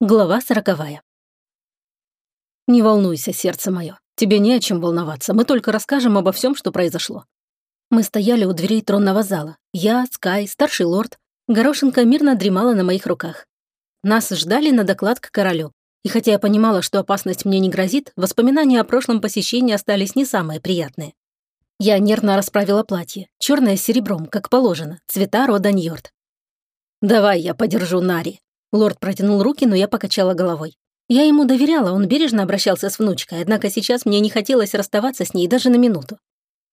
Глава сороковая. «Не волнуйся, сердце мое. Тебе не о чем волноваться. Мы только расскажем обо всем, что произошло». Мы стояли у дверей тронного зала. Я, Скай, старший лорд. Горошинка мирно дремала на моих руках. Нас ждали на доклад к королю. И хотя я понимала, что опасность мне не грозит, воспоминания о прошлом посещении остались не самые приятные. Я нервно расправила платье, черное с серебром, как положено, цвета рода Ньорд. «Давай я подержу Нари», Лорд протянул руки, но я покачала головой. Я ему доверяла, он бережно обращался с внучкой, однако сейчас мне не хотелось расставаться с ней даже на минуту.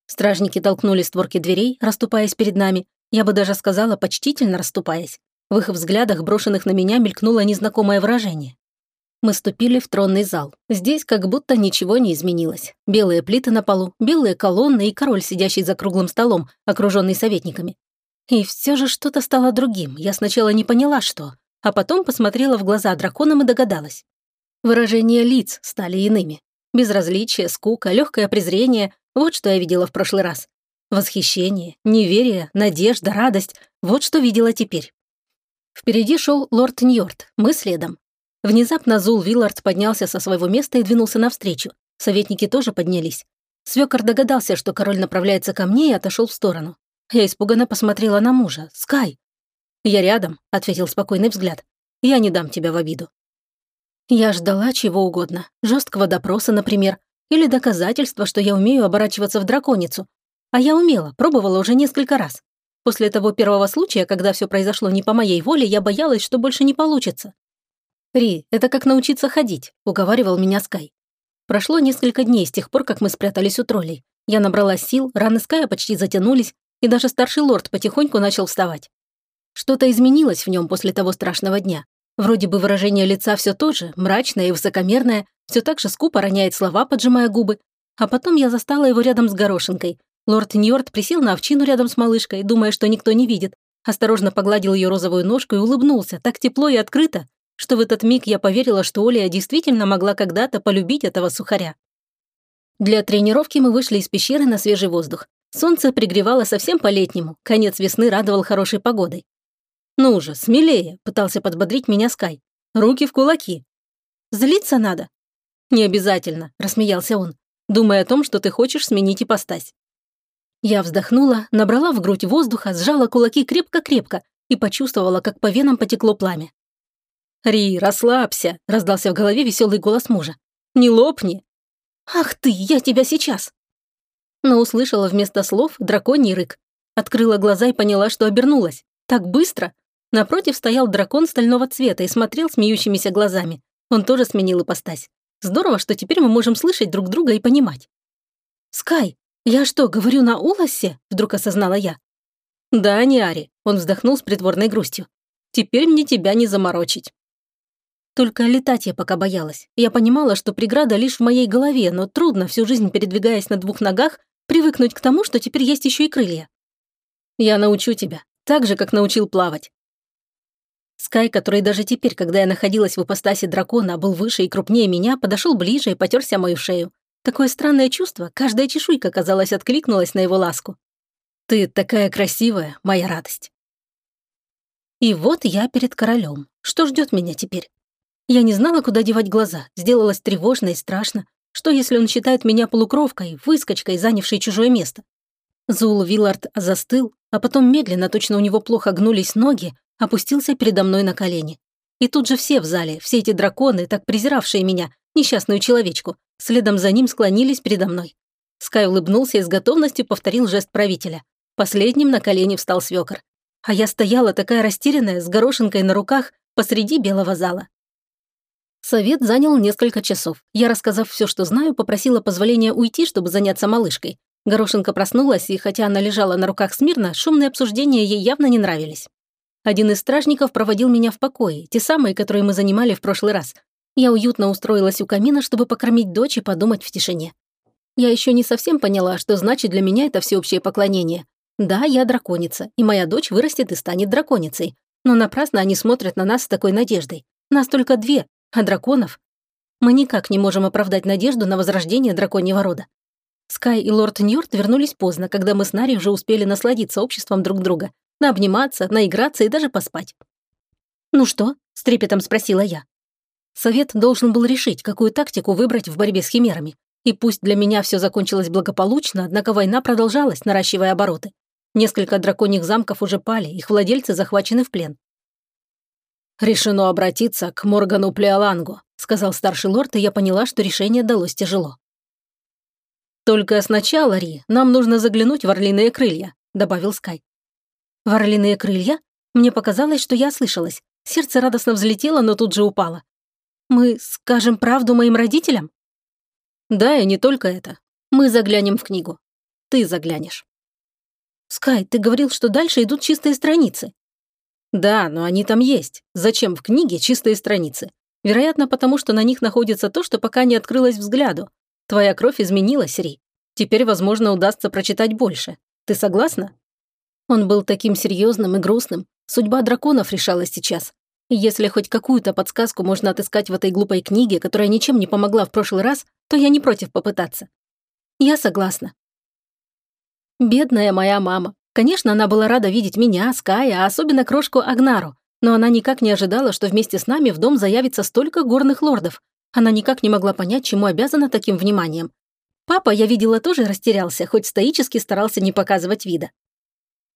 Стражники толкнули створки дверей, расступаясь перед нами, я бы даже сказала, почтительно расступаясь. В их взглядах, брошенных на меня, мелькнуло незнакомое выражение. Мы ступили в тронный зал. Здесь как будто ничего не изменилось. Белые плиты на полу, белые колонны и король, сидящий за круглым столом, окруженный советниками. И все же что-то стало другим. Я сначала не поняла, что а потом посмотрела в глаза драконам и догадалась. Выражения лиц стали иными. Безразличие, скука, легкое презрение – вот что я видела в прошлый раз. Восхищение, неверие, надежда, радость – вот что видела теперь. Впереди шел лорд Ньорд, мы следом. Внезапно Зул Виллард поднялся со своего места и двинулся навстречу. Советники тоже поднялись. Свекор догадался, что король направляется ко мне и отошел в сторону. Я испуганно посмотрела на мужа. «Скай, «Я рядом», — ответил спокойный взгляд. «Я не дам тебя в обиду». Я ждала чего угодно. Жесткого допроса, например, или доказательства, что я умею оборачиваться в драконицу. А я умела, пробовала уже несколько раз. После того первого случая, когда все произошло не по моей воле, я боялась, что больше не получится. «Ри, это как научиться ходить», — уговаривал меня Скай. Прошло несколько дней с тех пор, как мы спрятались у троллей. Я набрала сил, раны Ская почти затянулись, и даже старший лорд потихоньку начал вставать. Что-то изменилось в нем после того страшного дня. Вроде бы выражение лица все то же, мрачное и высокомерное, все так же скупо роняет слова, поджимая губы. А потом я застала его рядом с горошинкой. Лорд Ньорд присел на овчину рядом с малышкой, думая, что никто не видит. Осторожно погладил ее розовую ножку и улыбнулся, так тепло и открыто, что в этот миг я поверила, что Оля действительно могла когда-то полюбить этого сухаря. Для тренировки мы вышли из пещеры на свежий воздух. Солнце пригревало совсем по-летнему, конец весны радовал хорошей погодой. «Ну же, смелее!» — пытался подбодрить меня Скай. «Руки в кулаки!» «Злиться надо!» «Не обязательно», — рассмеялся он, думая о том, что ты хочешь сменить ипостась. Я вздохнула, набрала в грудь воздуха, сжала кулаки крепко-крепко и почувствовала, как по венам потекло пламя. «Ри, расслабься!» — раздался в голове веселый голос мужа. «Не лопни!» «Ах ты, я тебя сейчас!» Но услышала вместо слов драконий рык. Открыла глаза и поняла, что обернулась. Так быстро! Напротив стоял дракон стального цвета и смотрел смеющимися глазами. Он тоже сменил ипостась. Здорово, что теперь мы можем слышать друг друга и понимать. «Скай, я что, говорю на улосе?» – вдруг осознала я. «Да, не Ари», – он вздохнул с притворной грустью. «Теперь мне тебя не заморочить». Только летать я пока боялась. Я понимала, что преграда лишь в моей голове, но трудно, всю жизнь передвигаясь на двух ногах, привыкнуть к тому, что теперь есть еще и крылья. «Я научу тебя, так же, как научил плавать. Скай, который даже теперь, когда я находилась в ипостаси дракона, был выше и крупнее меня, подошел ближе и потерся мою шею. Такое странное чувство, каждая чешуйка, казалось, откликнулась на его ласку. «Ты такая красивая, моя радость». И вот я перед королем. Что ждет меня теперь? Я не знала, куда девать глаза, сделалось тревожно и страшно. Что, если он считает меня полукровкой, выскочкой, занявшей чужое место? Зул Виллард застыл, а потом медленно, точно у него плохо гнулись ноги, опустился передо мной на колени. И тут же все в зале, все эти драконы, так презиравшие меня, несчастную человечку, следом за ним склонились передо мной. Скай улыбнулся и с готовностью повторил жест правителя. Последним на колени встал свёкор. А я стояла такая растерянная, с горошинкой на руках, посреди белого зала. Совет занял несколько часов. Я, рассказав все, что знаю, попросила позволения уйти, чтобы заняться малышкой. Горошинка проснулась, и хотя она лежала на руках смирно, шумные обсуждения ей явно не нравились. Один из стражников проводил меня в покое, те самые, которые мы занимали в прошлый раз. Я уютно устроилась у камина, чтобы покормить дочь и подумать в тишине. Я еще не совсем поняла, что значит для меня это всеобщее поклонение. Да, я драконица, и моя дочь вырастет и станет драконицей. Но напрасно они смотрят на нас с такой надеждой. Нас только две, а драконов... Мы никак не можем оправдать надежду на возрождение драконьего рода. Скай и лорд Ньорд вернулись поздно, когда мы с Нари уже успели насладиться обществом друг друга, наобниматься, наиграться и даже поспать. «Ну что?» – с трепетом спросила я. Совет должен был решить, какую тактику выбрать в борьбе с химерами. И пусть для меня все закончилось благополучно, однако война продолжалась, наращивая обороты. Несколько драконьих замков уже пали, их владельцы захвачены в плен. «Решено обратиться к Моргану Плеолангу», сказал старший лорд, и я поняла, что решение далось тяжело. «Только сначала, Ри, нам нужно заглянуть в орлиные крылья», добавил Скай. «В орлиные крылья? Мне показалось, что я слышалась. Сердце радостно взлетело, но тут же упало. Мы скажем правду моим родителям?» «Да, и не только это. Мы заглянем в книгу. Ты заглянешь». «Скай, ты говорил, что дальше идут чистые страницы». Да, но они там есть. Зачем в книге чистые страницы? Вероятно, потому что на них находится то, что пока не открылось взгляду. Твоя кровь изменилась, Ри. Теперь, возможно, удастся прочитать больше. Ты согласна? Он был таким серьезным и грустным. Судьба драконов решалась сейчас. И если хоть какую-то подсказку можно отыскать в этой глупой книге, которая ничем не помогла в прошлый раз, то я не против попытаться. Я согласна. Бедная моя мама. Конечно, она была рада видеть меня, Ская, а особенно крошку Агнару, но она никак не ожидала, что вместе с нами в дом заявится столько горных лордов. Она никак не могла понять, чему обязана таким вниманием. Папа, я видела, тоже растерялся, хоть стоически старался не показывать вида.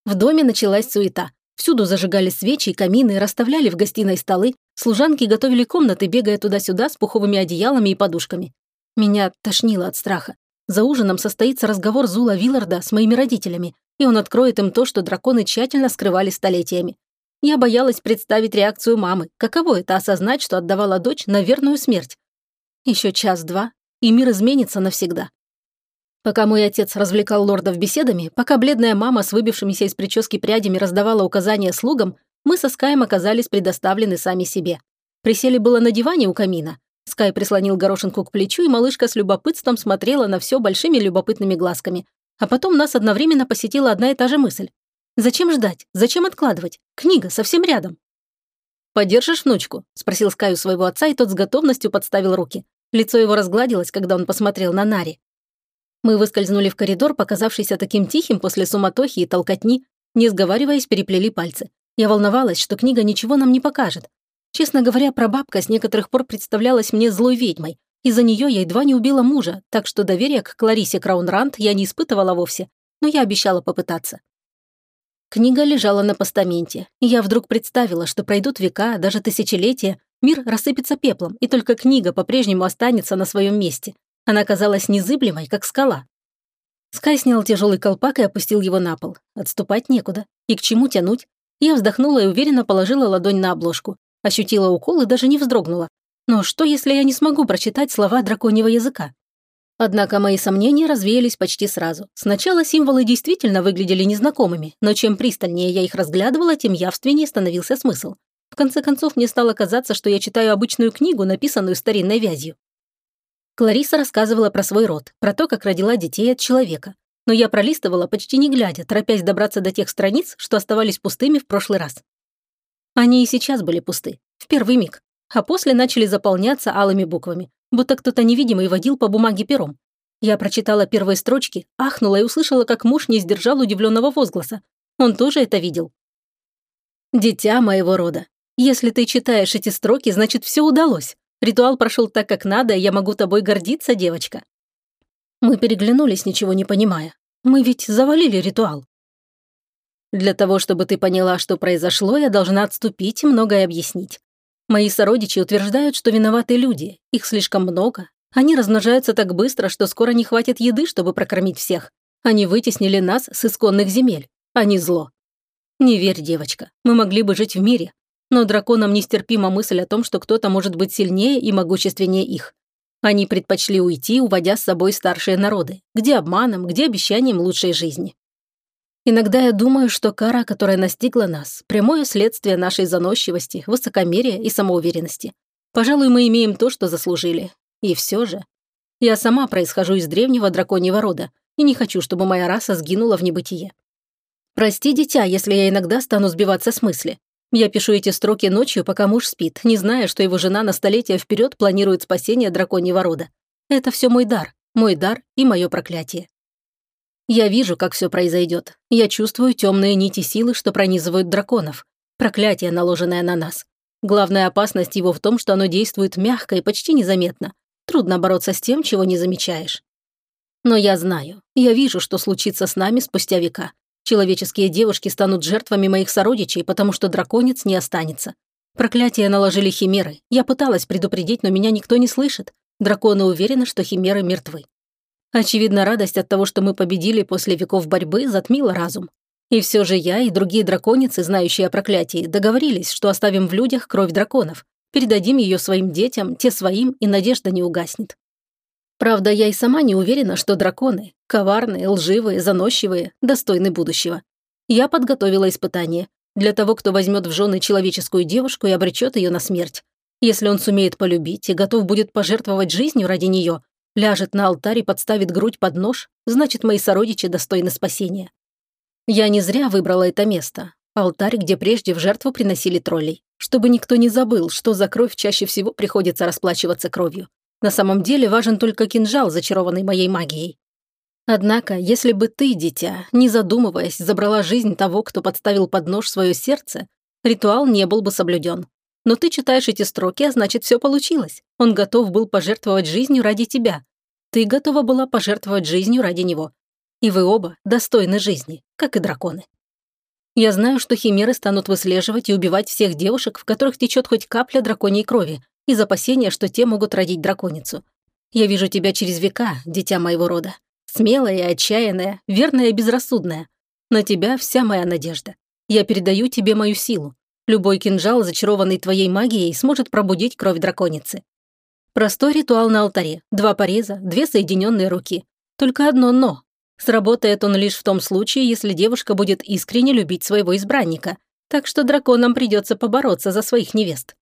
В доме началась суета. Всюду зажигали свечи и камины, расставляли в гостиной столы, служанки готовили комнаты, бегая туда-сюда с пуховыми одеялами и подушками. Меня тошнило от страха. За ужином состоится разговор Зула Вилларда с моими родителями, и он откроет им то, что драконы тщательно скрывали столетиями. Я боялась представить реакцию мамы, каково это осознать, что отдавала дочь на верную смерть. Еще час-два, и мир изменится навсегда. Пока мой отец развлекал лордов беседами, пока бледная мама с выбившимися из прически прядями раздавала указания слугам, мы со Скаем оказались предоставлены сами себе. Присели было на диване у камина. Скай прислонил горошинку к плечу, и малышка с любопытством смотрела на все большими любопытными глазками, а потом нас одновременно посетила одна и та же мысль. Зачем ждать? Зачем откладывать? Книга совсем рядом. «Подержишь внучку?» – спросил Скай у своего отца, и тот с готовностью подставил руки. Лицо его разгладилось, когда он посмотрел на Нари. Мы выскользнули в коридор, показавшийся таким тихим после суматохи и толкотни, не сговариваясь, переплели пальцы. Я волновалась, что книга ничего нам не покажет. Честно говоря, прабабка с некоторых пор представлялась мне злой ведьмой, из-за нее я едва не убила мужа, так что доверия к Кларисе Краунранд я не испытывала вовсе, но я обещала попытаться. Книга лежала на постаменте, и я вдруг представила, что пройдут века, даже тысячелетия, мир рассыпется пеплом, и только книга по-прежнему останется на своем месте. Она казалась незыблемой, как скала. Скай снял тяжелый колпак и опустил его на пол. Отступать некуда. И к чему тянуть? Я вздохнула и уверенно положила ладонь на обложку. Ощутила укол и даже не вздрогнула, но что, если я не смогу прочитать слова драконьего языка? Однако мои сомнения развеялись почти сразу. Сначала символы действительно выглядели незнакомыми, но чем пристальнее я их разглядывала, тем явственнее становился смысл. В конце концов, мне стало казаться, что я читаю обычную книгу, написанную старинной вязью. Клариса рассказывала про свой род, про то, как родила детей от человека. Но я пролистывала почти не глядя, торопясь добраться до тех страниц, что оставались пустыми в прошлый раз. Они и сейчас были пусты. В первый миг а после начали заполняться алыми буквами, будто кто-то невидимый водил по бумаге пером. Я прочитала первые строчки, ахнула и услышала, как муж не сдержал удивленного возгласа. Он тоже это видел. «Дитя моего рода, если ты читаешь эти строки, значит, все удалось. Ритуал прошел так, как надо, и я могу тобой гордиться, девочка». Мы переглянулись, ничего не понимая. Мы ведь завалили ритуал. Для того, чтобы ты поняла, что произошло, я должна отступить и многое объяснить. Мои сородичи утверждают, что виноваты люди. Их слишком много. Они размножаются так быстро, что скоро не хватит еды, чтобы прокормить всех. Они вытеснили нас с исконных земель. Они зло. Не верь, девочка. Мы могли бы жить в мире. Но драконам нестерпима мысль о том, что кто-то может быть сильнее и могущественнее их. Они предпочли уйти, уводя с собой старшие народы. Где обманом, где обещанием лучшей жизни. Иногда я думаю, что кара, которая настигла нас, прямое следствие нашей заносчивости, высокомерия и самоуверенности. Пожалуй, мы имеем то, что заслужили. И все же. Я сама происхожу из древнего драконьего рода и не хочу, чтобы моя раса сгинула в небытие. Прости, дитя, если я иногда стану сбиваться с мысли. Я пишу эти строки ночью, пока муж спит, не зная, что его жена на столетия вперед планирует спасение драконьего рода. Это все мой дар, мой дар и мое проклятие. Я вижу, как все произойдет. Я чувствую темные нити силы, что пронизывают драконов. Проклятие, наложенное на нас. Главная опасность его в том, что оно действует мягко и почти незаметно. Трудно бороться с тем, чего не замечаешь. Но я знаю, я вижу, что случится с нами спустя века. Человеческие девушки станут жертвами моих сородичей, потому что драконец не останется. Проклятие наложили химеры. Я пыталась предупредить, но меня никто не слышит. Драконы уверены, что химеры мертвы. Очевидно, радость от того, что мы победили после веков борьбы, затмила разум. И все же я и другие драконицы, знающие о проклятии, договорились, что оставим в людях кровь драконов, передадим ее своим детям, те своим, и надежда не угаснет. Правда, я и сама не уверена, что драконы, коварные, лживые, заносчивые, достойны будущего. Я подготовила испытание для того, кто возьмет в жены человеческую девушку и обречет ее на смерть. Если он сумеет полюбить и готов будет пожертвовать жизнью ради нее, ляжет на алтарь и подставит грудь под нож, значит, мои сородичи достойны спасения. Я не зря выбрала это место. Алтарь, где прежде в жертву приносили троллей. Чтобы никто не забыл, что за кровь чаще всего приходится расплачиваться кровью. На самом деле важен только кинжал, зачарованный моей магией. Однако, если бы ты, дитя, не задумываясь, забрала жизнь того, кто подставил под нож свое сердце, ритуал не был бы соблюден. Но ты читаешь эти строки, а значит, все получилось. Он готов был пожертвовать жизнью ради тебя. Ты готова была пожертвовать жизнью ради него. И вы оба достойны жизни, как и драконы. Я знаю, что химеры станут выслеживать и убивать всех девушек, в которых течет хоть капля драконьей крови, из опасения, что те могут родить драконицу. Я вижу тебя через века, дитя моего рода. Смелая и отчаянная, верная и безрассудная. На тебя вся моя надежда. Я передаю тебе мою силу. Любой кинжал, зачарованный твоей магией, сможет пробудить кровь драконицы. Простой ритуал на алтаре. Два пореза, две соединенные руки. Только одно «но». Сработает он лишь в том случае, если девушка будет искренне любить своего избранника. Так что драконам придется побороться за своих невест.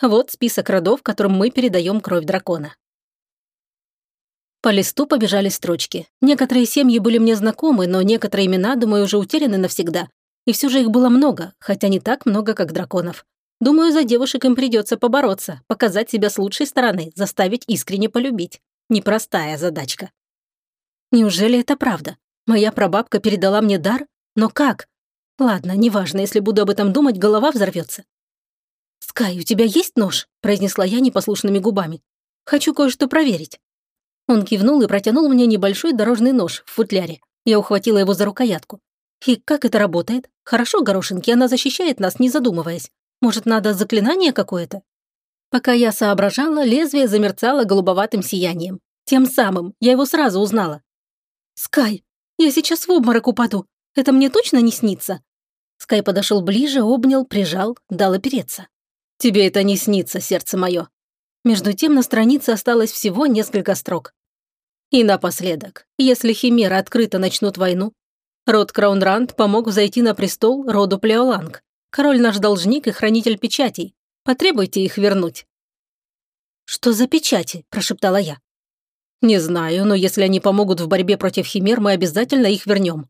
Вот список родов, которым мы передаем кровь дракона. По листу побежали строчки. Некоторые семьи были мне знакомы, но некоторые имена, думаю, уже утеряны навсегда. И все же их было много, хотя не так много, как драконов. Думаю, за девушек им придется побороться, показать себя с лучшей стороны, заставить искренне полюбить. Непростая задачка. Неужели это правда? Моя прабабка передала мне дар? Но как? Ладно, неважно, если буду об этом думать, голова взорвется. «Скай, у тебя есть нож?» – произнесла я непослушными губами. «Хочу кое-что проверить». Он кивнул и протянул мне небольшой дорожный нож в футляре. Я ухватила его за рукоятку. «И как это работает? Хорошо, горошинки, она защищает нас, не задумываясь. Может, надо заклинание какое-то?» Пока я соображала, лезвие замерцало голубоватым сиянием. Тем самым, я его сразу узнала. «Скай, я сейчас в обморок упаду. Это мне точно не снится?» Скай подошел ближе, обнял, прижал, дал опереться. «Тебе это не снится, сердце мое». Между тем на странице осталось всего несколько строк. И напоследок, если химеры открыто начнут войну, род Краунранд помог взойти на престол роду Плеоланг. Король наш должник и хранитель печатей. Потребуйте их вернуть». «Что за печати?» – прошептала я. «Не знаю, но если они помогут в борьбе против химер, мы обязательно их вернем.